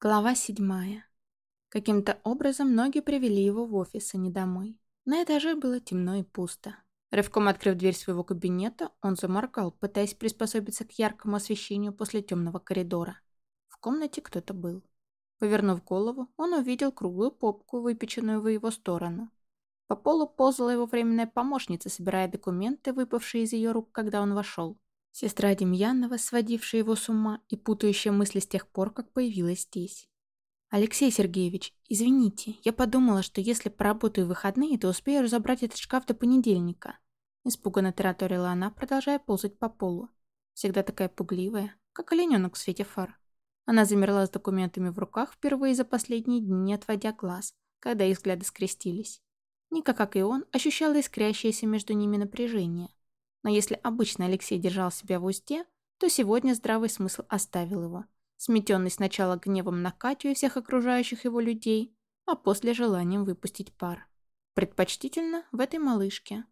Глава седьмая. Каким-то образом ноги привели его в офис, а не домой. На этаже было темно и пусто. Рывком открыв дверь своего кабинета, он заморгал, пытаясь приспособиться к яркому освещению после темного коридора. В комнате кто-то был. Повернув голову, он увидел круглую попку, выпеченную в его сторону. По полу ползала его временная помощница, собирая документы, выпавшие из ее рук, когда он вошел. Сестра Демьянова, сводившая его с ума и путающая мысли с тех пор, как появилась здесь. «Алексей Сергеевич, извините, я подумала, что если поработаю выходные, то успею разобрать этот шкаф до понедельника». Испуганно тараторила она, продолжая ползать по полу. Всегда такая пугливая, как олененок в свете фар. Она замерла с документами в руках впервые за последние дни, не отводя глаз, когда их взгляды скрестились. Ника, как и он, ощущала искрящееся между ними напряжение. Но если обычно Алексей держал себя в узде, то сегодня здравый смысл оставил его, сметенный сначала гневом на Катю и всех окружающих его людей, а после желанием выпустить пар. Предпочтительно в этой малышке.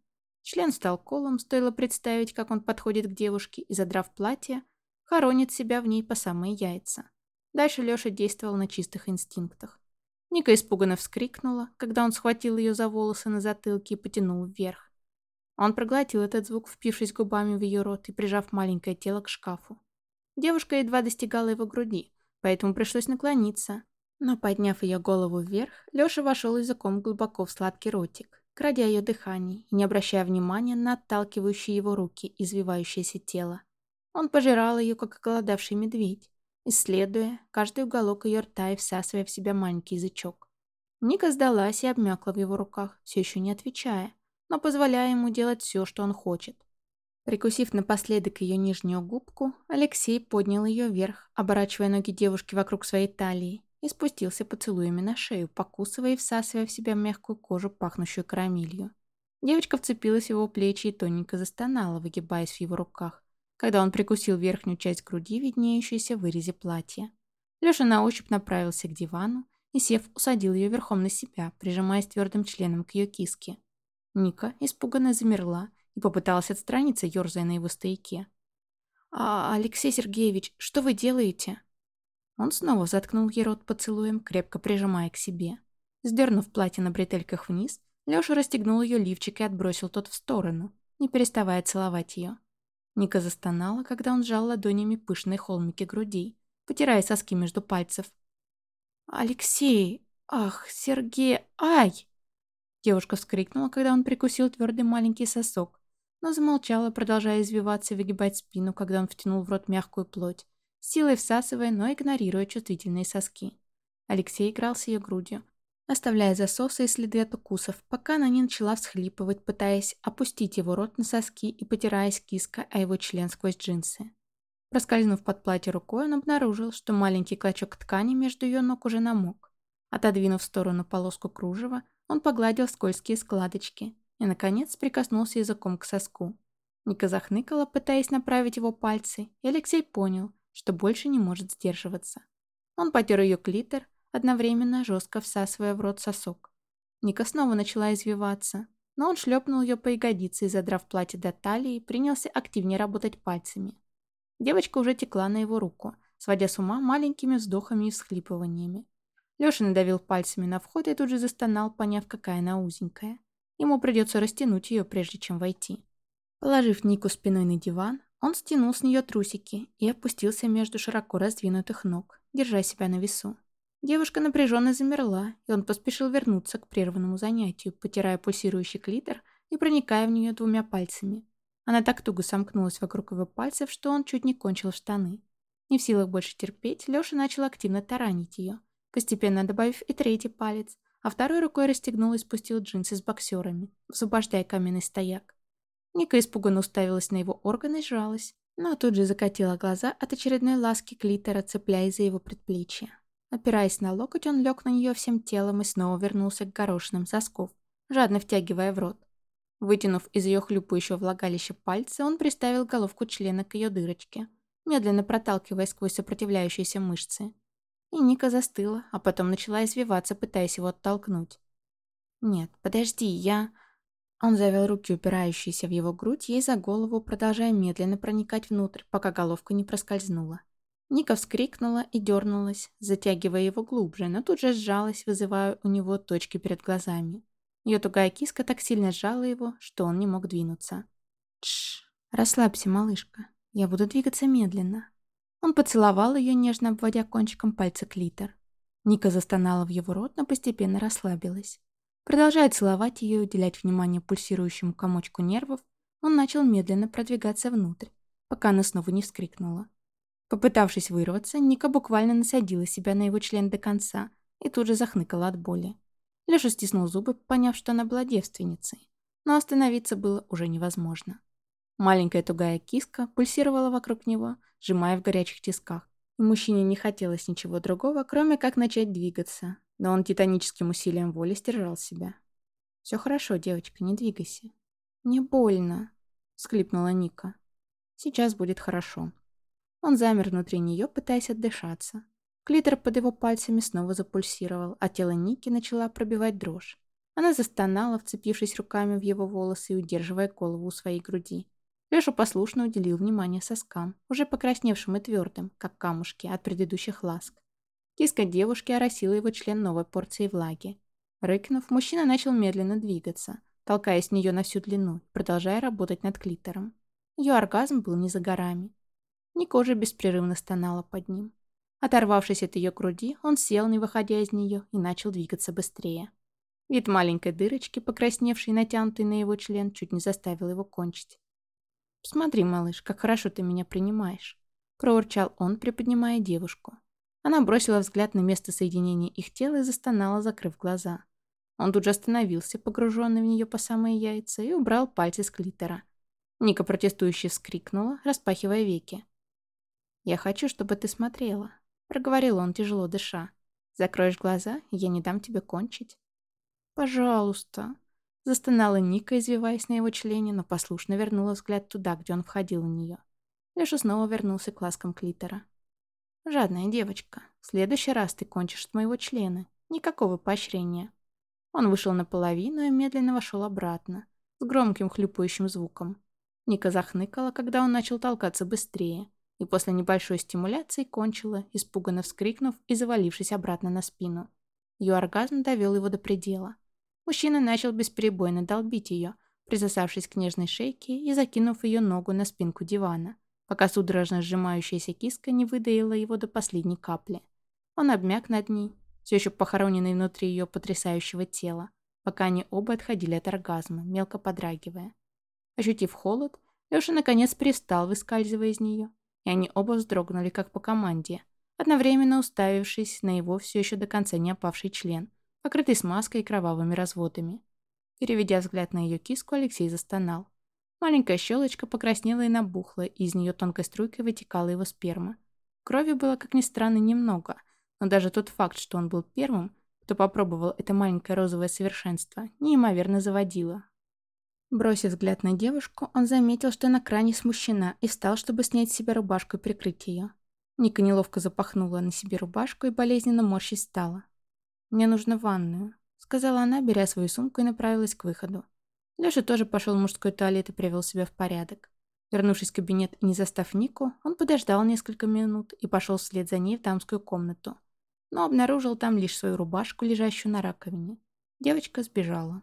Член стал колом, стоило представить, как он подходит к девушке и, задрав платье, хоронит себя в ней по самые яйца. Дальше Леша действовал на чистых инстинктах. Ника испуганно вскрикнула, когда он схватил ее за волосы на затылке и потянул вверх. Он проглотил этот звук, впившись губами в ее рот и прижав маленькое тело к шкафу. Девушка едва достигала его груди, поэтому пришлось наклониться. Но, подняв ее голову вверх, Леша вошел языком глубоко в сладкий ротик, крадя ее дыхание и не обращая внимания на отталкивающие его руки извивающееся тело. Он пожирал ее, как голодавший медведь, исследуя каждый уголок ее рта и всасывая в себя маленький язычок. Ника сдалась и обмякла в его руках, все еще не отвечая, но позволяя ему делать все, что он хочет. Прикусив напоследок ее нижнюю губку, Алексей поднял ее вверх, оборачивая ноги девушки вокруг своей талии, и спустился поцелуями на шею, покусывая и всасывая в себя мягкую кожу, пахнущую карамелью. Девочка вцепилась в его плечи и тоненько застонала, выгибаясь в его руках, когда он прикусил верхнюю часть груди, виднеющуюся в вырезе платья. Леша на ощупь направился к дивану и, сев, усадил ее верхом на себя, прижимаясь твердым членом к ее киске. Ника испуганно замерла и попыталась отстраниться, ерзая на его стояке. «А, Алексей Сергеевич, что вы делаете?» Он снова заткнул ей рот поцелуем, крепко прижимая к себе. Сдернув платье на бретельках вниз, Леша расстегнул ее лифчик и отбросил тот в сторону, не переставая целовать ее. Ника застонала, когда он сжал ладонями пышные холмики грудей, потирая соски между пальцев. «Алексей! Ах, Сергей! Ай!» Девушка вскрикнула, когда он прикусил твердый маленький сосок, но замолчала, продолжая извиваться и выгибать спину, когда он втянул в рот мягкую плоть, силой всасывая, но игнорируя чувствительные соски. Алексей играл с ее грудью, оставляя засосы и следы от укусов, пока она не начала всхлипывать, пытаясь опустить его рот на соски и потираясь киска о его член сквозь джинсы. Проскользнув под платье рукой, он обнаружил, что маленький клочок ткани между ее ног уже намок. Отодвинув в сторону полоску кружева, он погладил скользкие складочки и, наконец, прикоснулся языком к соску. Ника захныкала, пытаясь направить его пальцы, и Алексей понял, что больше не может сдерживаться. Он потер ее клитор, одновременно жестко всасывая в рот сосок. Ника снова начала извиваться, но он шлепнул ее по ягодице и, задрав платье до талии, принялся активнее работать пальцами. Девочка уже текла на его руку, сводя с ума маленькими вздохами и всхлипываниями. Леша надавил пальцами на вход и тут же застонал, поняв, какая она узенькая. Ему придется растянуть ее, прежде чем войти. Положив Нику спиной на диван, он стянул с нее трусики и опустился между широко раздвинутых ног, держа себя на весу. Девушка напряженно замерла, и он поспешил вернуться к прерванному занятию, потирая пульсирующий клитор и проникая в нее двумя пальцами. Она так туго сомкнулась вокруг его пальцев, что он чуть не кончил штаны. Не в силах больше терпеть, Леша начал активно таранить ее, постепенно добавив и третий палец, а второй рукой расстегнул и спустил джинсы с боксерами, высвобождая каменный стояк. Ника испуганно уставилась на его органы и сжалась, но тут же закатила глаза от очередной ласки клитора, цепляясь за его предплечье. Опираясь на локоть, он лег на нее всем телом и снова вернулся к горошинам сосков, жадно втягивая в рот. Вытянув из ее хлюпающего влагалища пальцы, он приставил головку члена к ее дырочке, медленно проталкивая сквозь сопротивляющиеся мышцы. И Ника застыла, а потом начала извиваться, пытаясь его оттолкнуть. «Нет, подожди, я...» Он завел руки, упирающиеся в его грудь, ей за голову, продолжая медленно проникать внутрь, пока головка не проскользнула. Ника вскрикнула и дернулась, затягивая его глубже, но тут же сжалась, вызывая у него точки перед глазами. Ее тугая киска так сильно сжала его, что он не мог двинуться. Тш, расслабься, малышка. Я буду двигаться медленно. Он поцеловал ее, нежно обводя кончиком пальца клитор. Ника застонала в его рот, но постепенно расслабилась. Продолжая целовать ее и уделять внимание пульсирующему комочку нервов, он начал медленно продвигаться внутрь, пока она снова не вскрикнула. Попытавшись вырваться, Ника буквально насадила себя на его член до конца и тут же захныкала от боли. Леша стиснул зубы, поняв, что она была девственницей, но остановиться было уже невозможно. Маленькая тугая киска пульсировала вокруг него, сжимая в горячих тисках, и мужчине не хотелось ничего другого, кроме как начать двигаться, но он титаническим усилием воли стержал себя. «Все хорошо, девочка, не двигайся». «Не больно», — схлипнула Ника. «Сейчас будет хорошо». Он замер внутри нее, пытаясь отдышаться. Клитор под его пальцами снова запульсировал, а тело Ники начала пробивать дрожь. Она застонала, вцепившись руками в его волосы и удерживая голову у своей груди. Леша послушно уделил внимание соскам, уже покрасневшим и твердым, как камушки от предыдущих ласк. Киска девушки оросила его член новой порцией влаги. Рыкнув, мужчина начал медленно двигаться, толкаясь в нее на всю длину, продолжая работать над клитором. Ее оргазм был не за горами. Ника уже беспрерывно стонала под ним. Оторвавшись от ее груди, он сел, не выходя из нее, и начал двигаться быстрее. Вид маленькой дырочки, покрасневшей и натянутой на его член, чуть не заставил его кончить. «Смотри, малыш, как хорошо ты меня принимаешь», — проурчал он, приподнимая девушку. Она бросила взгляд на место соединения их тел и застонала, закрыв глаза. Он тут же остановился, погруженный в нее по самые яйца, и убрал пальцы с клитора. Ника протестующе вскрикнула, распахивая веки. «Я хочу, чтобы ты смотрела», — проговорил он, тяжело дыша. «Закроешь глаза, я не дам тебе кончить». «Пожалуйста», — застонала Ника, извиваясь на его члене, но послушно вернула взгляд туда, где он входил в нее. Леша снова вернулся к ласкам клитора. «Жадная девочка, в следующий раз ты кончишь от моего члена. Никакого поощрения». Он вышел наполовину и медленно вошел обратно, с громким хлюпающим звуком. Ника захныкала, когда он начал толкаться быстрее, и после небольшой стимуляции кончила, испуганно вскрикнув и завалившись обратно на спину. Ее оргазм довел его до предела. Мужчина начал бесперебойно долбить ее, присосавшись к нежной шейке и закинув ее ногу на спинку дивана, пока судорожно сжимающаяся киска не выдаила его до последней капли. Он обмяк над ней, все еще похороненный внутри ее потрясающего тела, пока они оба отходили от оргазма, мелко подрагивая. Ощутив холод, Леша наконец перестал, выскальзывая из нее, и они оба вздрогнули, как по команде, одновременно уставившись на его все еще до конца не опавший член, покрытый смазкой и кровавыми разводами. Переведя взгляд на ее киску, Алексей застонал. Маленькая щелочка покраснела и набухла, и из нее тонкой струйкой вытекала его сперма. Крови было, как ни странно, немного, но даже тот факт, что он был первым, кто попробовал это маленькое розовое совершенство, неимоверно заводило, Бросив взгляд на девушку, он заметил, что на крайне смущена, и встал, чтобы снять с себя рубашку и прикрыть ее. Ника неловко запахнула на себе рубашку и болезненно морщись стала. «Мне нужно ванную», — сказала она, беря свою сумку и направилась к выходу. Леша тоже пошел в мужской туалет и привел себя в порядок. Вернувшись в кабинет и не застав Нику, он подождал несколько минут и пошел вслед за ней в дамскую комнату. Но обнаружил там лишь свою рубашку, лежащую на раковине. Девочка сбежала.